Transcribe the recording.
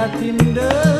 Kadu